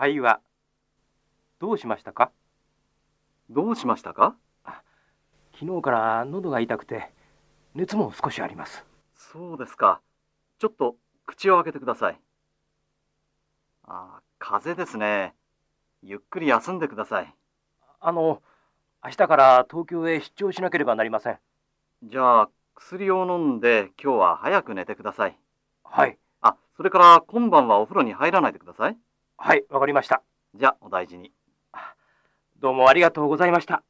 会話どうしましたか？どうしましたか？昨日から喉が痛くて熱も少しありますそうですか。ちょっと口を開けてください。あ、風邪ですね。ゆっくり休んでください。あの明日から東京へ出張しなければなりませんじゃあ、薬を飲んで今日は早く寝てください。はいあ、それから今晩はお風呂に入らないでください。はいわかりましたじゃあ、お大事に。どうもありがとうございました